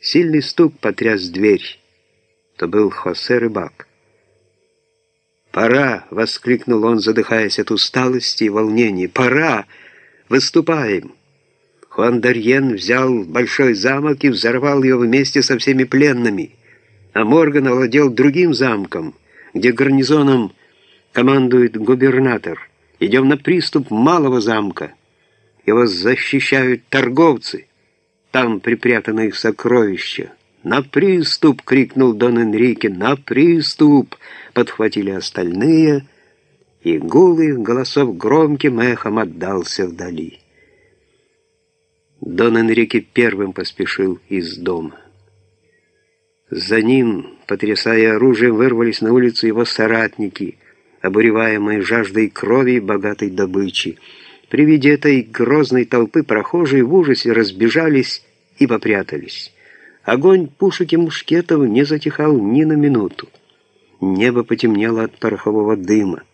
Сильный стук потряс дверь. То был Хосе Рыбак. «Пора!» — воскликнул он, задыхаясь от усталости и волнения. «Пора! Выступаем!» Хуан Дарьен взял большой замок и взорвал его вместе со всеми пленными, а Морган овладел другим замком, где гарнизоном командует губернатор. Идем на приступ малого замка. Его защищают торговцы. Там припрятаны их сокровища. «На приступ!» — крикнул Дон Энрике. «На приступ!» — подхватили остальные, и гул их голосов громким эхом отдался вдали. Дон Энрике первым поспешил из дома. За ним, потрясая оружием, вырвались на улицу его соратники, обуреваемые жаждой крови и богатой добычи. При виде этой грозной толпы прохожие в ужасе разбежались и попрятались. Огонь пушек и мушкетов не затихал ни на минуту. Небо потемнело от порохового дыма.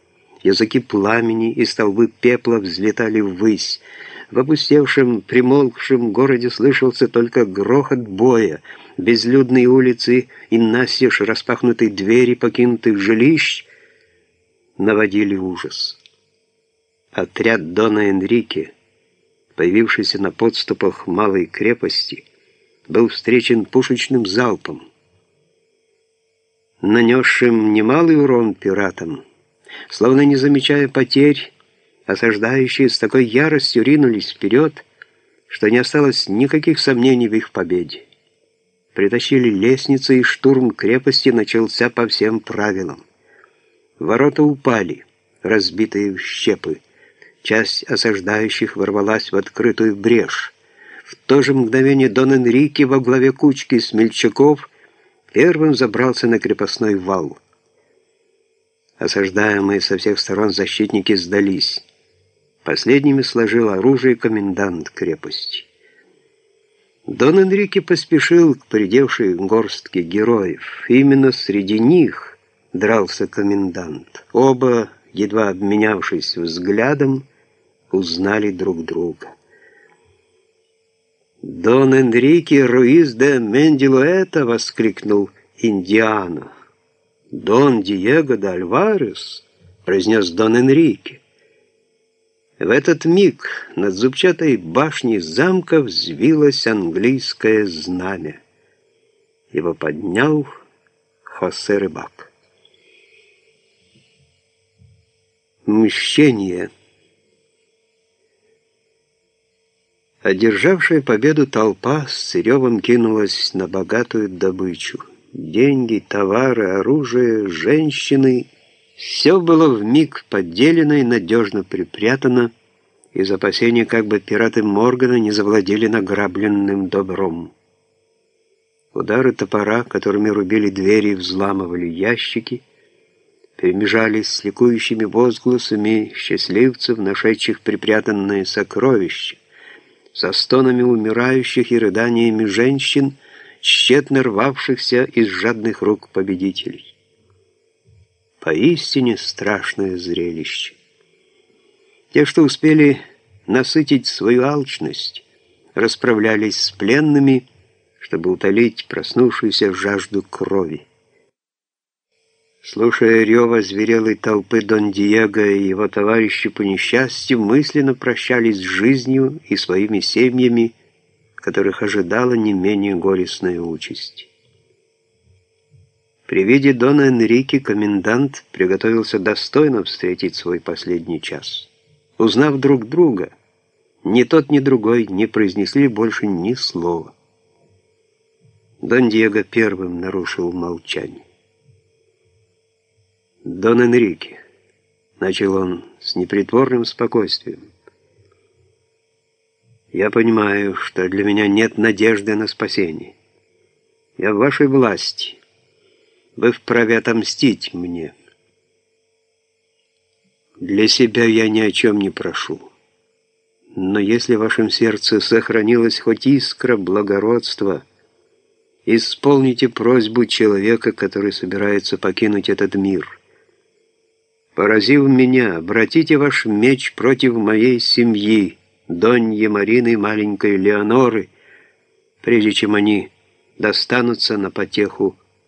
Языки пламени и столбы пепла взлетали ввысь. В опустевшем, примолкшем городе слышался только грохот боя, безлюдные улицы и настежь распахнутые двери покинутых жилищ наводили ужас. Отряд Дона Энрике, появившийся на подступах малой крепости, был встречен пушечным залпом, нанесшим немалый урон пиратам. Словно не замечая потерь, осаждающие с такой яростью ринулись вперед, что не осталось никаких сомнений в их победе. Притащили лестницы, и штурм крепости начался по всем правилам. Ворота упали, разбитые в щепы. Часть осаждающих ворвалась в открытую брешь. В то же мгновение Дон Энрике во главе кучки смельчаков первым забрался на крепостной вал. Осаждаемые со всех сторон защитники сдались. Последними сложил оружие комендант крепости. Дон Энрике поспешил к придевшей горстке героев. Именно среди них дрался комендант. Оба, едва обменявшись взглядом, узнали друг друга. «Дон Энрике Руиз де Мендилуэта!» — воскликнул Индиана. «Дон Диего де Альварес!» — произнес Дон Энрике. В этот миг над зубчатой башней замка взвилось английское знамя. Его поднял Хосе Рыбак. Мщение — Одержавшая победу толпа с ревом кинулась на богатую добычу. Деньги, товары, оружие, женщины — все было вмиг поделено и надежно припрятано из опасения, как бы пираты Моргана не завладели награбленным добром. Удары топора, которыми рубили двери и взламывали ящики, перемежались с ликующими возгласами счастливцев, нашедших припрятанное сокровище со стонами умирающих и рыданиями женщин, тщетно рвавшихся из жадных рук победителей. Поистине страшное зрелище. Те, что успели насытить свою алчность, расправлялись с пленными, чтобы утолить проснувшуюся жажду крови. Слушая рева зверелой толпы Дон Диего и его товарищи по несчастью, мысленно прощались с жизнью и своими семьями, которых ожидала не менее горестная участь. При виде Дона Энрике комендант приготовился достойно встретить свой последний час. Узнав друг друга, ни тот, ни другой не произнесли больше ни слова. Дон Диего первым нарушил молчание. «Дон Энрике», — начал он с непритворным спокойствием, «я понимаю, что для меня нет надежды на спасение. Я в вашей власти. Вы вправе отомстить мне. Для себя я ни о чем не прошу. Но если в вашем сердце сохранилась хоть искра благородства, исполните просьбу человека, который собирается покинуть этот мир» поразив меня, обратите ваш меч против моей семьи, Доньи Марины и маленькой Леоноры, прежде чем они достанутся на потеху